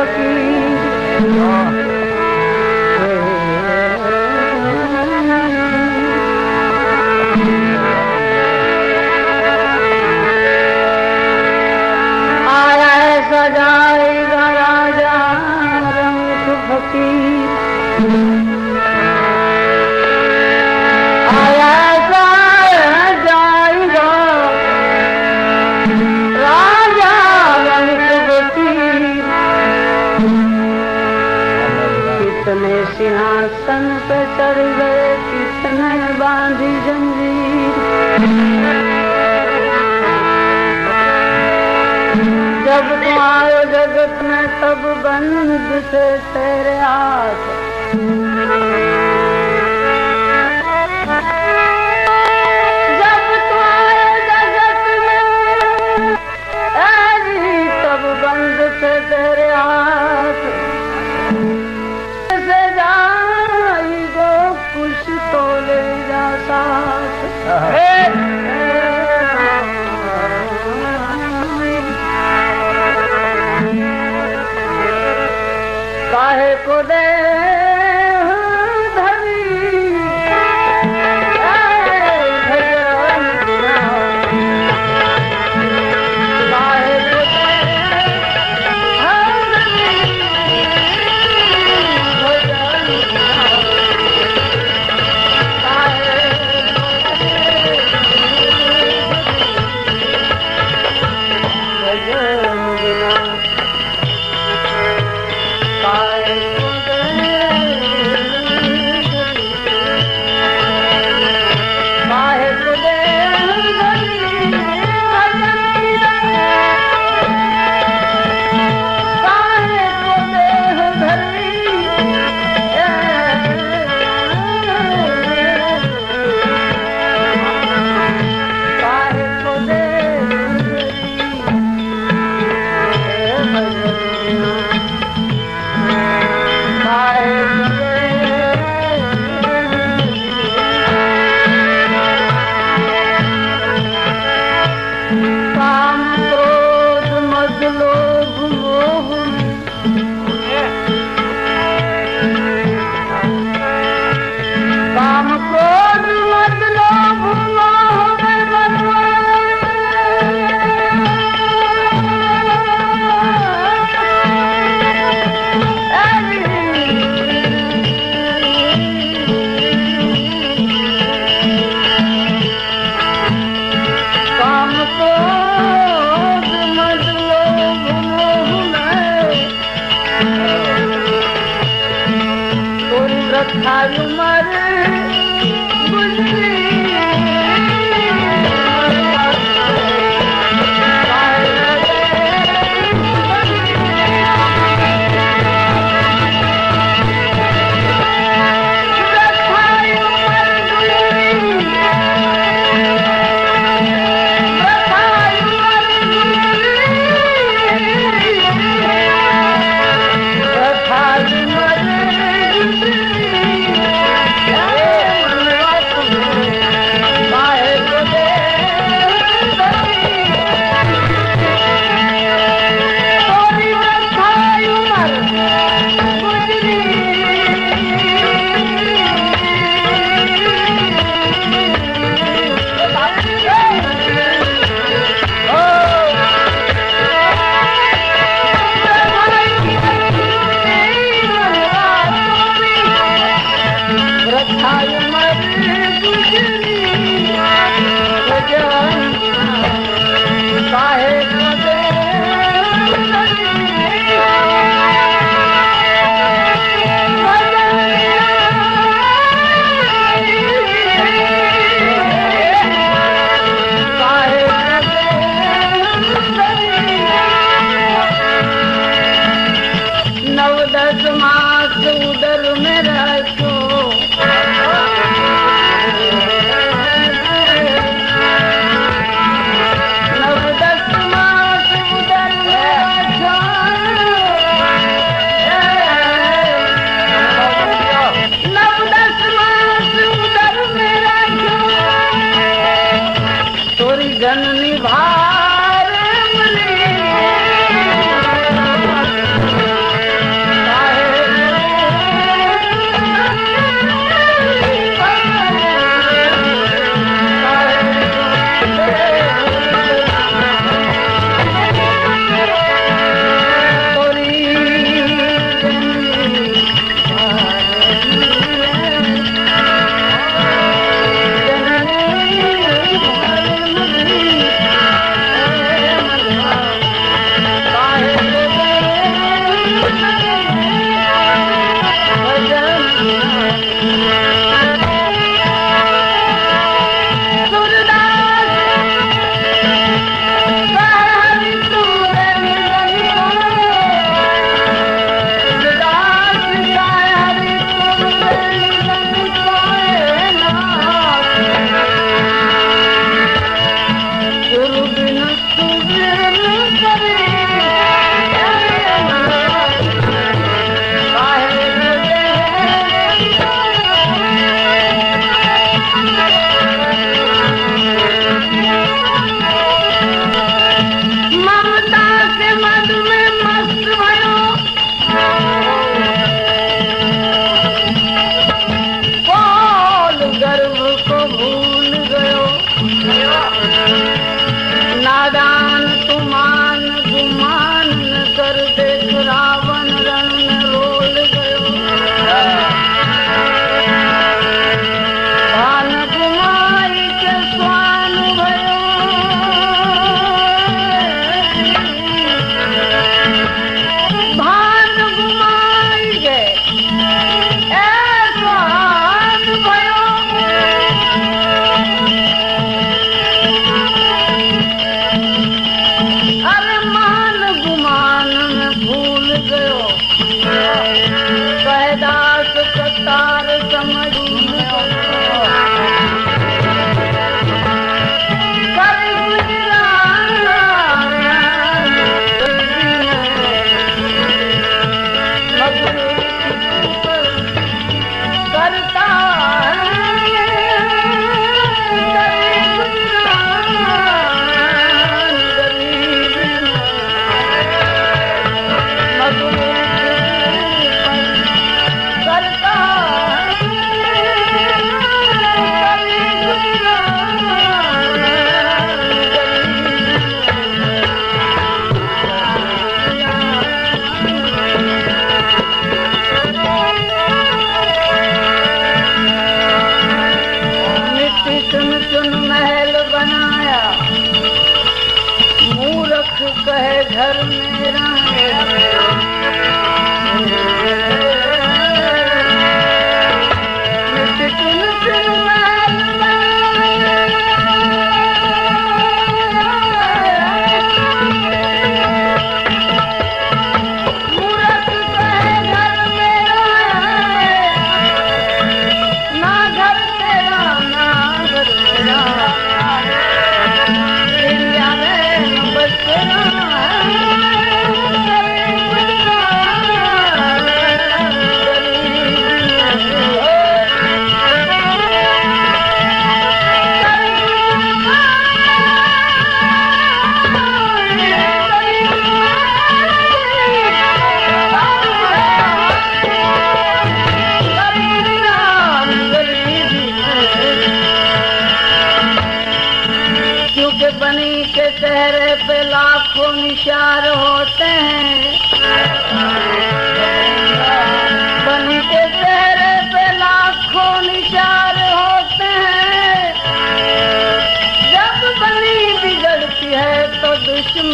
looking. Oh. Uhum. Ei!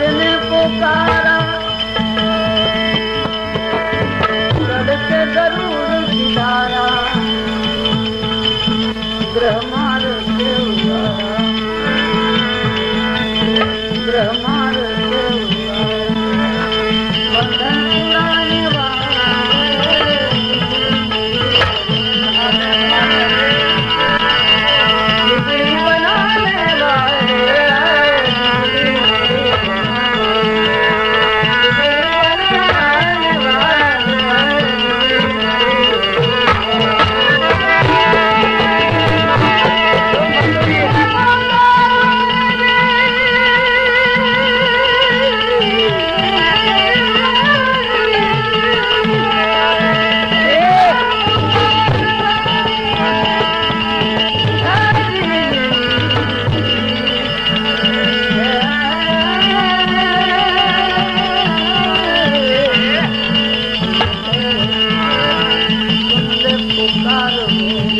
पुकारा ಕಾಲವು